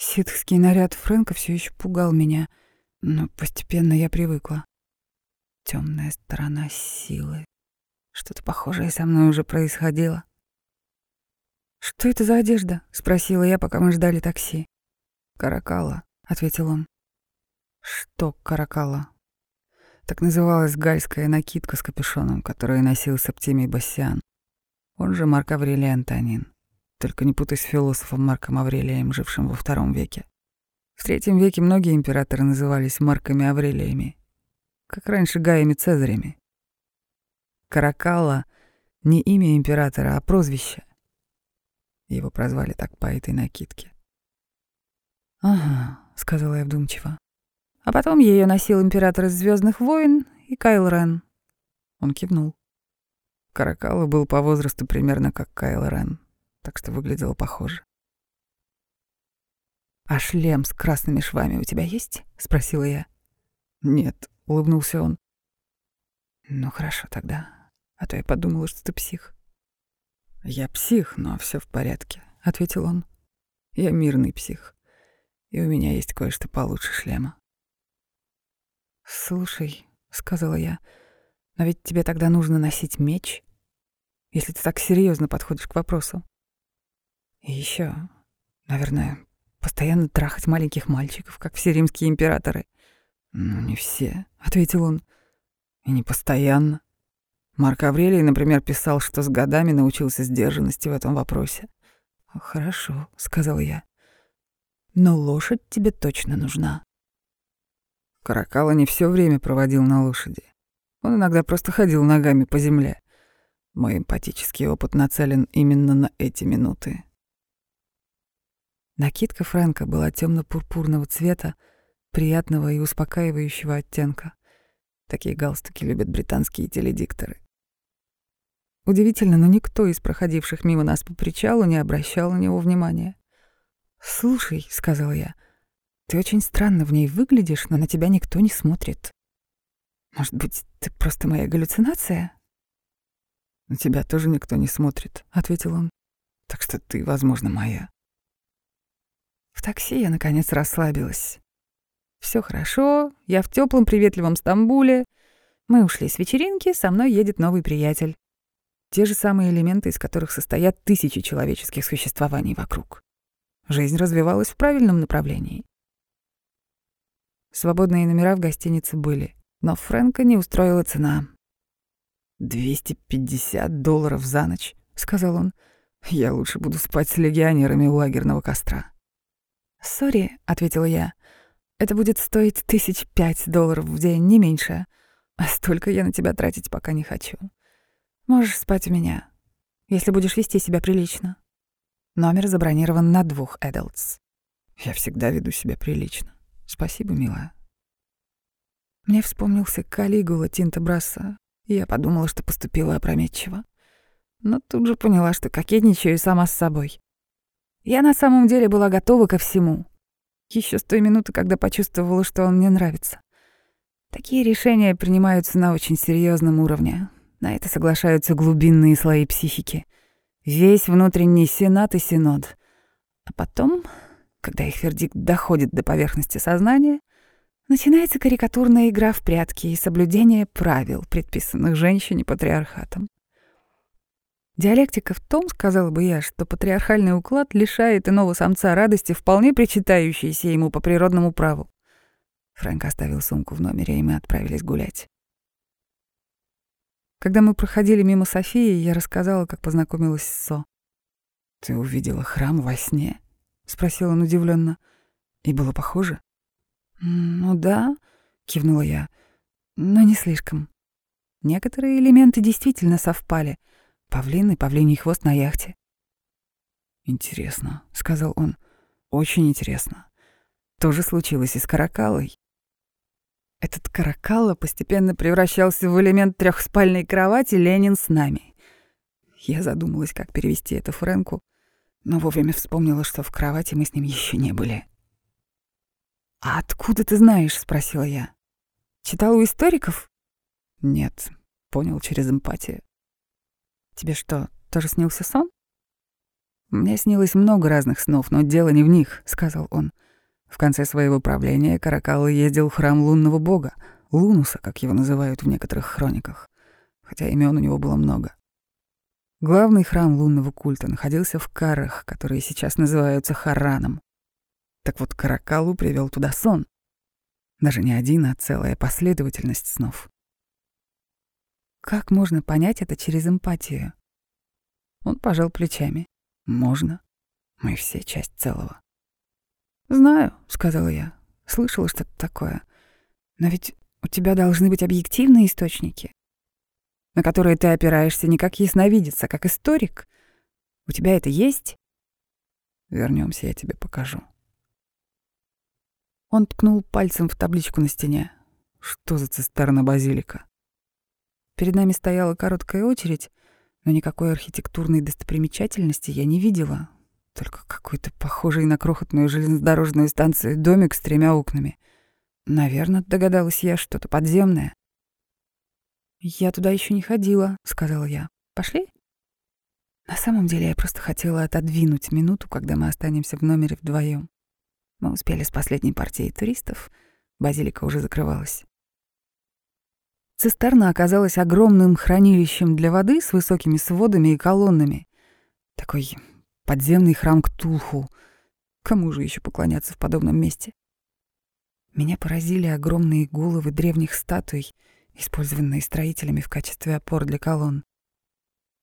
Ситхский наряд Фрэнка все еще пугал меня, но постепенно я привыкла. Темная сторона силы. Что-то похожее со мной уже происходило. «Что это за одежда?» — спросила я, пока мы ждали такси. «Каракала», — ответил он. «Что каракала?» Так называлась гальская накидка с капюшоном, которую носил Септимий Бассиан. Он же Марк Аврелий Антонин. Только не путай с философом Марком Аврелием, жившим во втором веке. В третьем веке многие императоры назывались Марками Аврелиями, как раньше Гаями Цезарями. Каракалла — не имя императора, а прозвище. Его прозвали так по этой накидке. «Ага», — сказала я вдумчиво. А потом ее носил император из Звездных войн и Кайл Рен. Он кивнул. Каракала был по возрасту примерно как Кайл Рен так что выглядело похоже. «А шлем с красными швами у тебя есть?» — спросила я. «Нет», — улыбнулся он. «Ну хорошо тогда, а то я подумала, что ты псих». «Я псих, но все в порядке», — ответил он. «Я мирный псих, и у меня есть кое-что получше шлема». «Слушай», — сказала я, — «но ведь тебе тогда нужно носить меч, если ты так серьезно подходишь к вопросу». И еще, наверное, постоянно трахать маленьких мальчиков, как все римские императоры. Ну, не все, ответил он. И не постоянно. Марк Аврелий, например, писал, что с годами научился сдержанности в этом вопросе. Хорошо, сказал я. Но лошадь тебе точно нужна. Каракала не все время проводил на лошади. Он иногда просто ходил ногами по земле. Мой эмпатический опыт нацелен именно на эти минуты. Накидка Фрэнка была темно-пурпурного цвета, приятного и успокаивающего оттенка. Такие галстуки любят британские теледикторы. Удивительно, но никто из проходивших мимо нас по причалу не обращал на него внимания. «Слушай», — сказал я, — «ты очень странно в ней выглядишь, но на тебя никто не смотрит. Может быть, ты просто моя галлюцинация?» «На тебя тоже никто не смотрит», — ответил он. «Так что ты, возможно, моя». В такси я, наконец, расслабилась. Все хорошо, я в теплом приветливом Стамбуле. Мы ушли с вечеринки, со мной едет новый приятель. Те же самые элементы, из которых состоят тысячи человеческих существований вокруг. Жизнь развивалась в правильном направлении. Свободные номера в гостинице были, но Фрэнка не устроила цена. «250 долларов за ночь», — сказал он. «Я лучше буду спать с легионерами у лагерного костра». «Сори», — ответила я. «Это будет стоить тысяч пять долларов в день, не меньше. А столько я на тебя тратить пока не хочу. Можешь спать у меня, если будешь вести себя прилично. Номер забронирован на двух adults». «Я всегда веду себя прилично. Спасибо, милая». Мне вспомнился Калигула Тинта Брасса, и я подумала, что поступила опрометчиво. Но тут же поняла, что кокетничаю сама с собой. Я на самом деле была готова ко всему. Еще с той минуты, когда почувствовала, что он мне нравится. Такие решения принимаются на очень серьезном уровне. На это соглашаются глубинные слои психики. Весь внутренний сенат и синод. А потом, когда их вердикт доходит до поверхности сознания, начинается карикатурная игра в прятки и соблюдение правил, предписанных женщине патриархатом. Диалектика в том, сказала бы я, что патриархальный уклад лишает иного самца радости, вполне причитающейся ему по природному праву. Фрэнк оставил сумку в номере, и мы отправились гулять. Когда мы проходили мимо Софии, я рассказала, как познакомилась с Со. «Ты увидела храм во сне?» — спросил он удивленно. «И было похоже?» «Ну да», — кивнула я, — «но не слишком. Некоторые элементы действительно совпали — Павлин и павлиний хвост на яхте. «Интересно», — сказал он. «Очень интересно. То же случилось и с Каракалой». Этот Каракалла постепенно превращался в элемент трехспальной кровати «Ленин с нами». Я задумалась, как перевести это Фрэнку, но вовремя вспомнила, что в кровати мы с ним еще не были. «А откуда ты знаешь?» — спросила я. «Читал у историков?» «Нет», — понял через эмпатию. Тебе что, тоже снился сон? «Мне снилось много разных снов, но дело не в них», — сказал он. В конце своего правления Каракалла ездил в храм лунного бога, Лунуса, как его называют в некоторых хрониках, хотя имен у него было много. Главный храм лунного культа находился в Карах, которые сейчас называются Хараном. Так вот, Каракалу привел туда сон. Даже не один, а целая последовательность снов. Как можно понять это через эмпатию? Он пожал плечами. Можно. Мы все часть целого. «Знаю», — сказала я. «Слышала что-то такое. Но ведь у тебя должны быть объективные источники, на которые ты опираешься не как ясновидец, а как историк. У тебя это есть?» Вернемся, я тебе покажу. Он ткнул пальцем в табличку на стене. Что за цистерна базилика? Перед нами стояла короткая очередь, но никакой архитектурной достопримечательности я не видела. Только какой-то похожий на крохотную железнодорожную станцию домик с тремя окнами. Наверное, догадалась я, что-то подземное. «Я туда еще не ходила», — сказала я. «Пошли?» На самом деле я просто хотела отодвинуть минуту, когда мы останемся в номере вдвоем. Мы успели с последней партией туристов, базилика уже закрывалась. Цистерна оказалась огромным хранилищем для воды с высокими сводами и колоннами. Такой подземный храм Ктулху. Кому же еще поклоняться в подобном месте? Меня поразили огромные головы древних статуй, использованные строителями в качестве опор для колонн.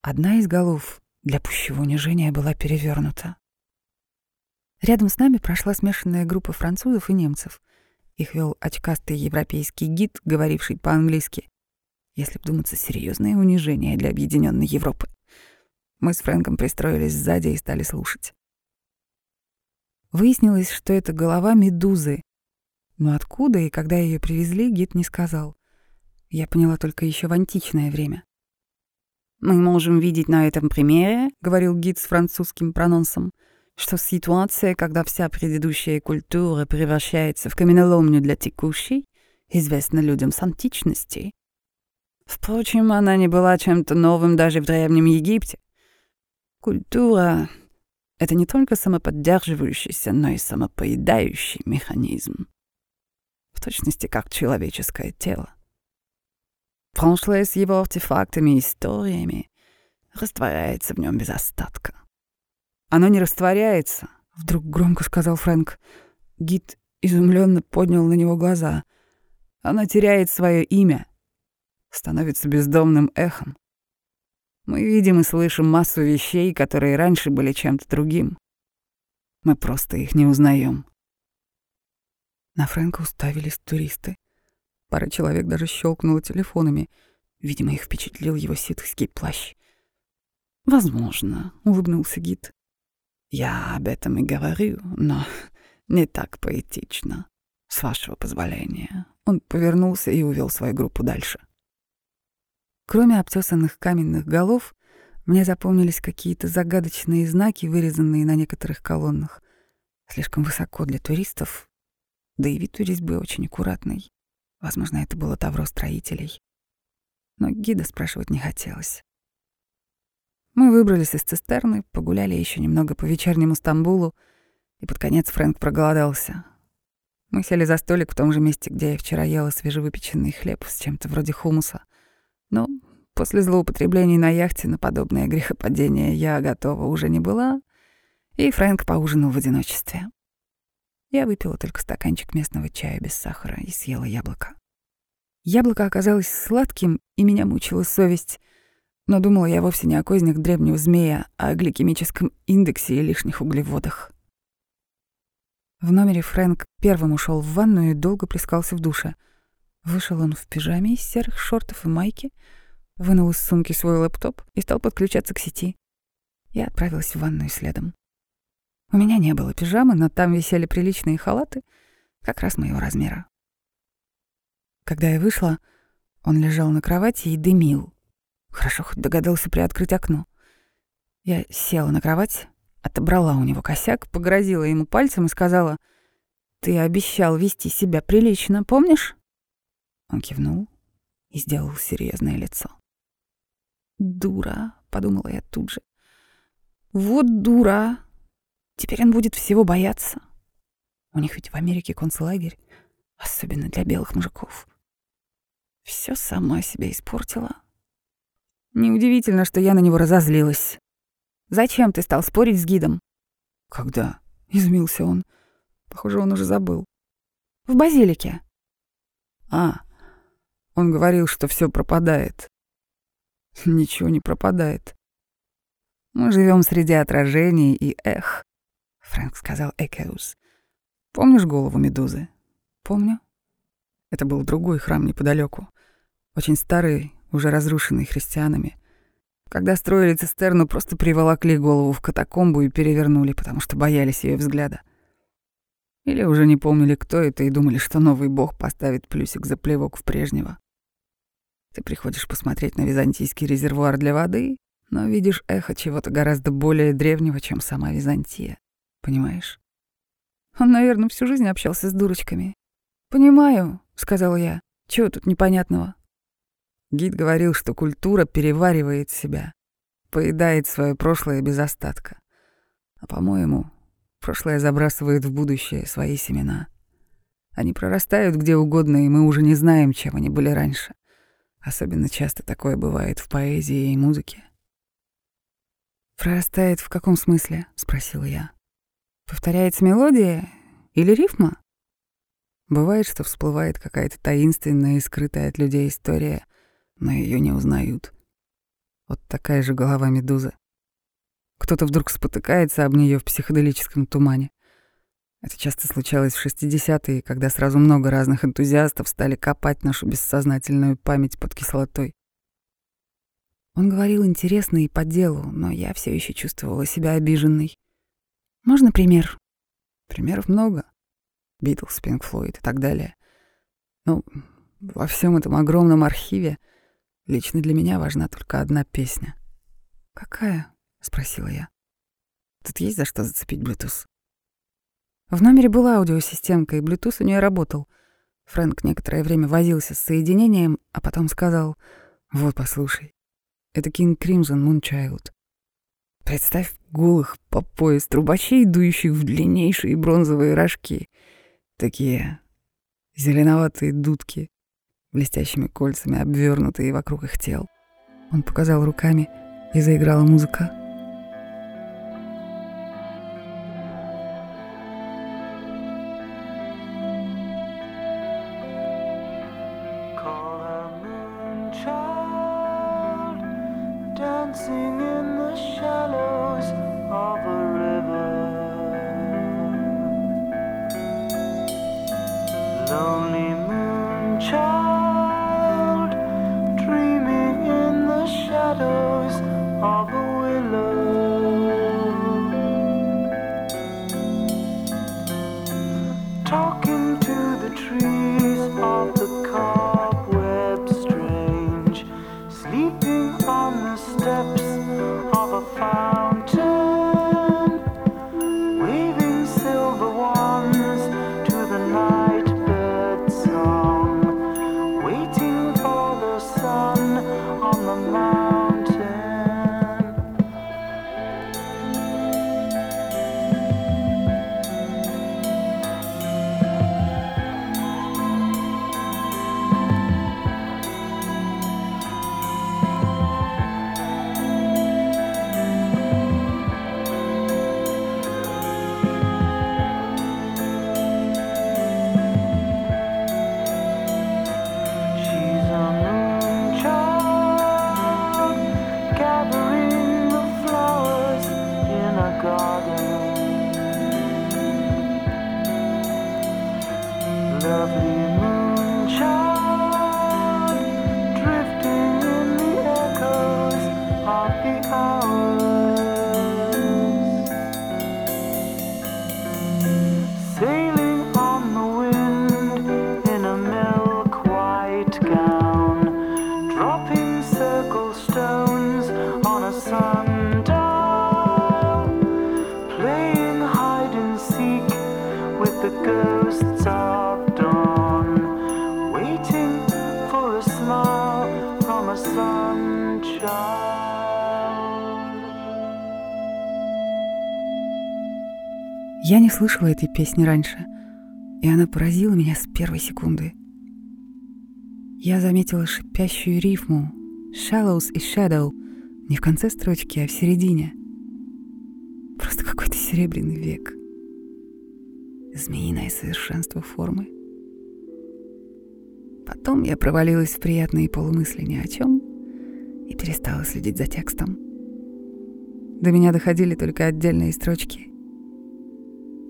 Одна из голов для пущего унижения была перевернута. Рядом с нами прошла смешанная группа французов и немцев. Их вел очкастый европейский гид, говоривший по-английски. Если вдуматься, серьезное унижение для объединенной Европы. Мы с Фрэнком пристроились сзади и стали слушать. Выяснилось, что это голова медузы. Но откуда и когда ее привезли, гид не сказал. Я поняла только еще в античное время. «Мы можем видеть на этом примере», — говорил гид с французским прононсом, — что ситуация, когда вся предыдущая культура превращается в каменоломню для текущей, известна людям с античности. Впрочем, она не была чем-то новым даже в Древнем Египте. Культура — это не только самоподдерживающийся, но и самопоедающий механизм. В точности, как человеческое тело. Прошлое с его артефактами и историями растворяется в нем без остатка. Оно не растворяется, вдруг громко сказал Фрэнк. Гид изумленно поднял на него глаза. Оно теряет свое имя, становится бездомным эхом. Мы видим и слышим массу вещей, которые раньше были чем-то другим. Мы просто их не узнаем. На Фрэнка уставились туристы. Пара человек даже щелкнула телефонами. Видимо, их впечатлил его ситхский плащ. «Возможно», — улыбнулся гид. Я об этом и говорю, но не так поэтично. С вашего позволения. Он повернулся и увел свою группу дальше. Кроме обтесанных каменных голов, мне запомнились какие-то загадочные знаки, вырезанные на некоторых колоннах. Слишком высоко для туристов, да и вид у резьбы очень аккуратный. Возможно, это было тавро строителей. Но гида спрашивать не хотелось. Мы выбрались из цистерны, погуляли еще немного по вечернему Стамбулу, и под конец Фрэнк проголодался. Мы сели за столик в том же месте, где я вчера ела свежевыпеченный хлеб с чем-то вроде хумуса. Но после злоупотреблений на яхте на подобное грехопадение я готова уже не была, и Фрэнк поужинал в одиночестве. Я выпила только стаканчик местного чая без сахара и съела яблоко. Яблоко оказалось сладким, и меня мучила совесть — но думала я вовсе не о кознях древнего змея, а о гликемическом индексе и лишних углеводах. В номере Фрэнк первым ушел в ванную и долго плескался в душе. Вышел он в пижаме из серых шортов и майки, вынул из сумки свой лэптоп и стал подключаться к сети. Я отправилась в ванную следом. У меня не было пижамы, но там висели приличные халаты, как раз моего размера. Когда я вышла, он лежал на кровати и дымил. Хорошо, хоть догадался приоткрыть окно. Я села на кровать, отобрала у него косяк, погрозила ему пальцем и сказала, «Ты обещал вести себя прилично, помнишь?» Он кивнул и сделал серьезное лицо. «Дура», — подумала я тут же. Вот дура. Теперь он будет всего бояться. У них ведь в Америке концлагерь, особенно для белых мужиков. Все сама себя испортила. Неудивительно, что я на него разозлилась. «Зачем ты стал спорить с гидом?» «Когда?» — изумился он. Похоже, он уже забыл. «В базилике». «А, он говорил, что все пропадает». «Ничего не пропадает. Мы живем среди отражений и эх», — Фрэнк сказал Экеус. «Помнишь голову Медузы?» «Помню». Это был другой храм неподалеку, очень старый, уже разрушенный христианами. Когда строили цистерну, просто приволокли голову в катакомбу и перевернули, потому что боялись ее взгляда. Или уже не помнили, кто это, и думали, что новый бог поставит плюсик за плевок в прежнего. Ты приходишь посмотреть на византийский резервуар для воды, но видишь эхо чего-то гораздо более древнего, чем сама Византия. Понимаешь? Он, наверное, всю жизнь общался с дурочками. «Понимаю», — сказал я. «Чего тут непонятного?» Гид говорил, что культура переваривает себя, поедает свое прошлое без остатка. А, по-моему, прошлое забрасывает в будущее свои семена. Они прорастают где угодно, и мы уже не знаем, чем они были раньше. Особенно часто такое бывает в поэзии и музыке. «Прорастает в каком смысле?» — спросила я. «Повторяется мелодия или рифма?» Бывает, что всплывает какая-то таинственная и скрытая от людей история, но ее не узнают. Вот такая же голова медузы. Кто-то вдруг спотыкается об нее в психоделическом тумане. Это часто случалось в 60-е, когда сразу много разных энтузиастов стали копать нашу бессознательную память под кислотой. Он говорил интересно и по делу, но я все еще чувствовала себя обиженной. Можно пример? Примеров много. Битлз, Пинк Флойд и так далее. Ну, во всем этом огромном архиве Лично для меня важна только одна песня. «Какая?» — спросила я. «Тут есть за что зацепить Bluetooth?» В номере была аудиосистемка, и Bluetooth у нее работал. Фрэнк некоторое время возился с соединением, а потом сказал, «Вот, послушай, это King Crimson Moonchild. Представь голых по пояс трубачей, дующих в длиннейшие бронзовые рожки. Такие зеленоватые дудки, блестящими кольцами, обвернутые вокруг их тел. Он показал руками, и заиграла музыка. Lonely. Слышала этой песни раньше, и она поразила меня с первой секунды. Я заметила шипящую рифму «shallows» и «shadow» не в конце строчки, а в середине. Просто какой-то серебряный век. Змеиное совершенство формы. Потом я провалилась в приятные полумысли ни о чем и перестала следить за текстом. До меня доходили только отдельные строчки.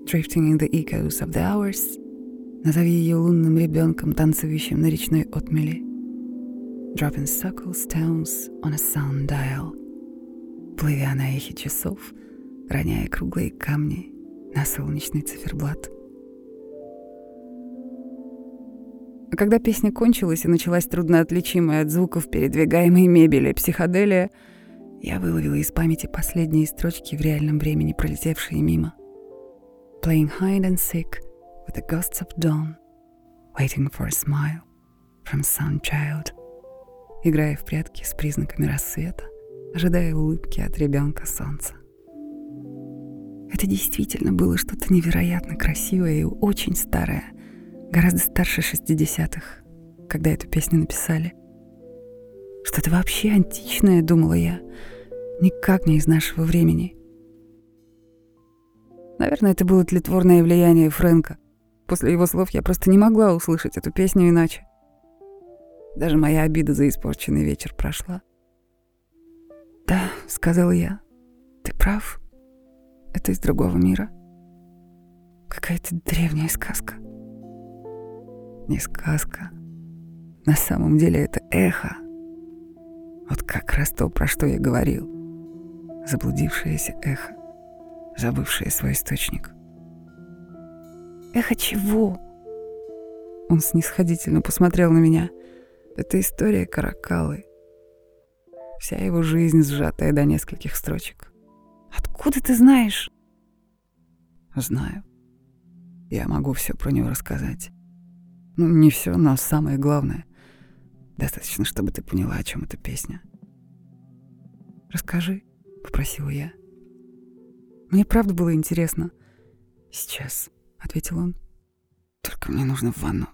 Drifting in the echoes of the hours. Назови ее лунным ребенком, танцующим на речной отмели. Dropping circle stones on a sundial. Плывя на эхе часов, роняя круглые камни на солнечный циферблат. А когда песня кончилась и началась трудноотличимая от звуков передвигаемой мебели психоделия, я выловила из памяти последние строчки в реальном времени, пролетевшие мимо. Playing hide and seek with the ghosts of dawn, waiting for a smile from sun child. Играя в прятки с признаками рассвета, ожидая улыбки от ребенка солнца. Это действительно было что-то невероятно красивое и очень старое, гораздо старше 60-х, когда эту песню написали. Что-то вообще античное, думала я, никак не из нашего времени. Наверное, это было тлетворное влияние Фрэнка. После его слов я просто не могла услышать эту песню иначе. Даже моя обида за испорченный вечер прошла. «Да», — сказала я, — «ты прав. Это из другого мира. Какая-то древняя сказка». Не сказка. На самом деле это эхо. Вот как раз то, про что я говорил. Заблудившееся эхо, забывшее свой источник. «Эхо чего?» Он снисходительно посмотрел на меня. Это история Каракалы. Вся его жизнь сжатая до нескольких строчек. «Откуда ты знаешь?» «Знаю. Я могу все про него рассказать. Ну, не все, но самое главное. Достаточно, чтобы ты поняла, о чем эта песня. «Расскажи», — попросила я. «Мне правда было интересно». «Сейчас», — ответил он. «Только мне нужно в ванну».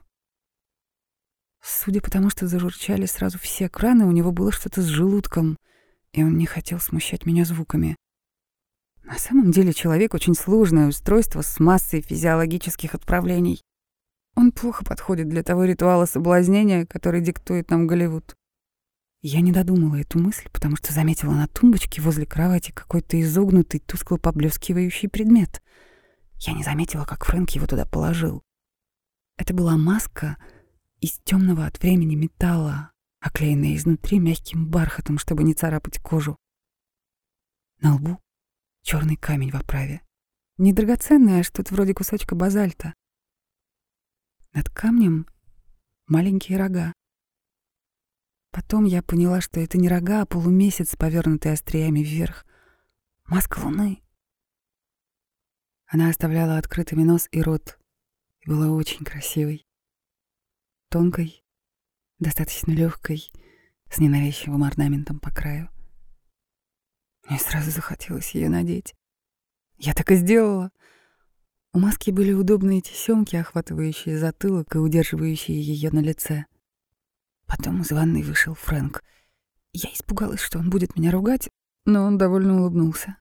Судя по тому, что зажурчали сразу все краны, у него было что-то с желудком, и он не хотел смущать меня звуками. На самом деле человек — очень сложное устройство с массой физиологических отправлений. Он плохо подходит для того ритуала соблазнения, который диктует нам Голливуд. Я не додумала эту мысль, потому что заметила на тумбочке возле кровати какой-то изогнутый, тускло поблескивающий предмет. Я не заметила, как Фрэнк его туда положил. Это была маска из темного от времени металла, оклеенная изнутри мягким бархатом, чтобы не царапать кожу. На лбу черный камень в оправе. Не драгоценный, а что-то вроде кусочка базальта. Над камнем маленькие рога. Потом я поняла, что это не рога, а полумесяц, повернутый остриями вверх. Маска луны. Она оставляла открытыми нос и рот и была очень красивой. Тонкой, достаточно легкой, с ненавязчивым орнаментом по краю. Мне сразу захотелось ее надеть. Я так и сделала — у маски были удобные тесемки, охватывающие затылок и удерживающие ее на лице. Потом из ванной вышел Фрэнк. Я испугалась, что он будет меня ругать, но он довольно улыбнулся.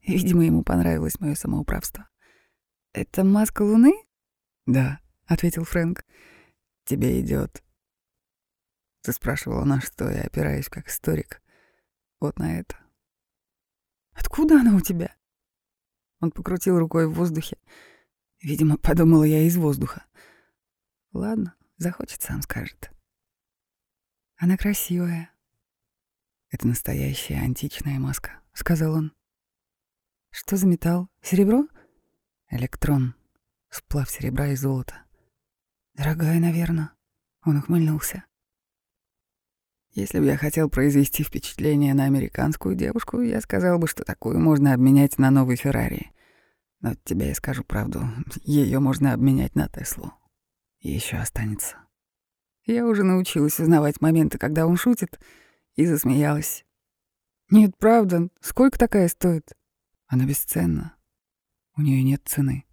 Видимо, ему понравилось мое самоуправство. «Это маска Луны?» «Да», — ответил Фрэнк. «Тебе идет. Ты спрашивала, на что я опираюсь как историк. Вот на это. «Откуда она у тебя?» Он покрутил рукой в воздухе. Видимо, подумала я из воздуха. Ладно, захочет, сам скажет. Она красивая. Это настоящая античная маска, сказал он. Что за металл? Серебро? Электрон. Сплав серебра и золота. Дорогая, наверное. Он ухмыльнулся. Если бы я хотел произвести впечатление на американскую девушку, я сказал бы, что такую можно обменять на новый Феррари. Но тебе я скажу правду, ее можно обменять на Теслу. И еще останется. Я уже научилась узнавать моменты, когда он шутит, и засмеялась. Нет, правда, сколько такая стоит? Она бесценна. У нее нет цены.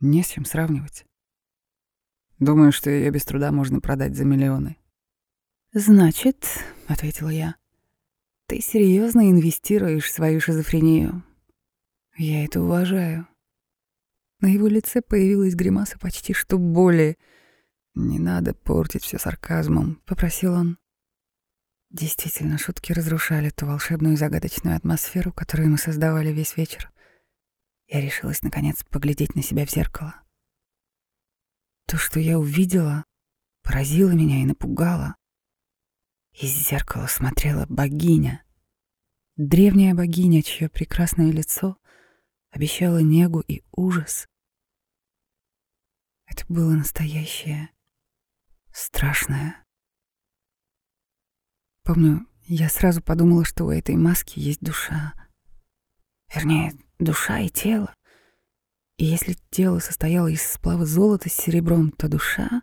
Не с чем сравнивать. Думаю, что ее без труда можно продать за миллионы. «Значит», — ответила я, — «ты серьезно инвестируешь в свою шизофрению. Я это уважаю». На его лице появилась гримаса почти что боли. «Не надо портить все сарказмом», — попросил он. Действительно, шутки разрушали ту волшебную и загадочную атмосферу, которую мы создавали весь вечер. Я решилась, наконец, поглядеть на себя в зеркало. То, что я увидела, поразило меня и напугало. Из зеркала смотрела богиня. Древняя богиня, чье прекрасное лицо обещало негу и ужас. Это было настоящее, страшное. Помню, я сразу подумала, что у этой маски есть душа. Вернее, душа и тело. И если тело состояло из сплава золота с серебром, то душа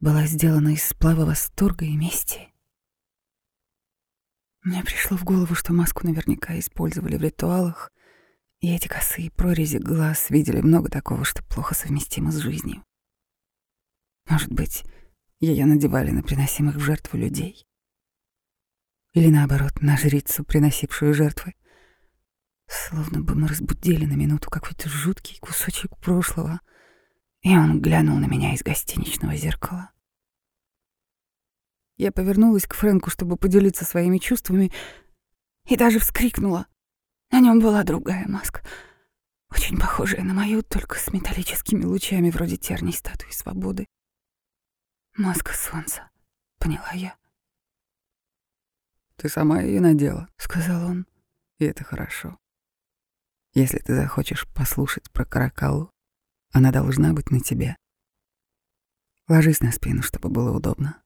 была сделана из сплава восторга и мести. Мне пришло в голову, что маску наверняка использовали в ритуалах, и эти косые прорези глаз видели много такого, что плохо совместимо с жизнью. Может быть, ее надевали на приносимых в жертву людей. Или наоборот, на жрицу, приносившую жертвы. Словно бы мы разбудили на минуту какой-то жуткий кусочек прошлого, и он глянул на меня из гостиничного зеркала. Я повернулась к Фрэнку, чтобы поделиться своими чувствами, и даже вскрикнула. На нем была другая маска, очень похожая на мою, только с металлическими лучами вроде терней статуи свободы. «Маска солнца», — поняла я. «Ты сама ее надела», — сказал он, — «и это хорошо. Если ты захочешь послушать про Каракалу, она должна быть на тебе. Ложись на спину, чтобы было удобно.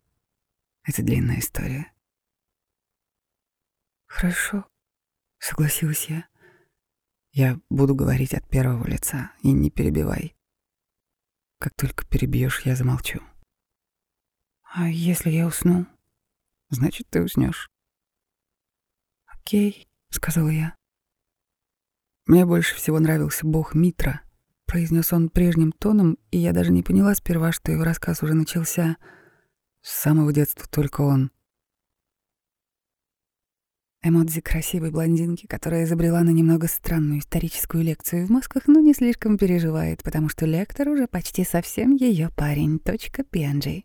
Это длинная история. Хорошо, согласилась я. Я буду говорить от первого лица, и не перебивай. Как только перебьешь, я замолчу. А если я усну? Значит, ты уснешь. Окей, сказала я. Мне больше всего нравился бог Митра, произнес он прежним тоном, и я даже не поняла сперва, что его рассказ уже начался. С самого детства только он. Эмодзи красивой блондинки, которая изобрела на немного странную историческую лекцию в масках, но не слишком переживает, потому что лектор уже почти совсем ее парень. Точка PNG.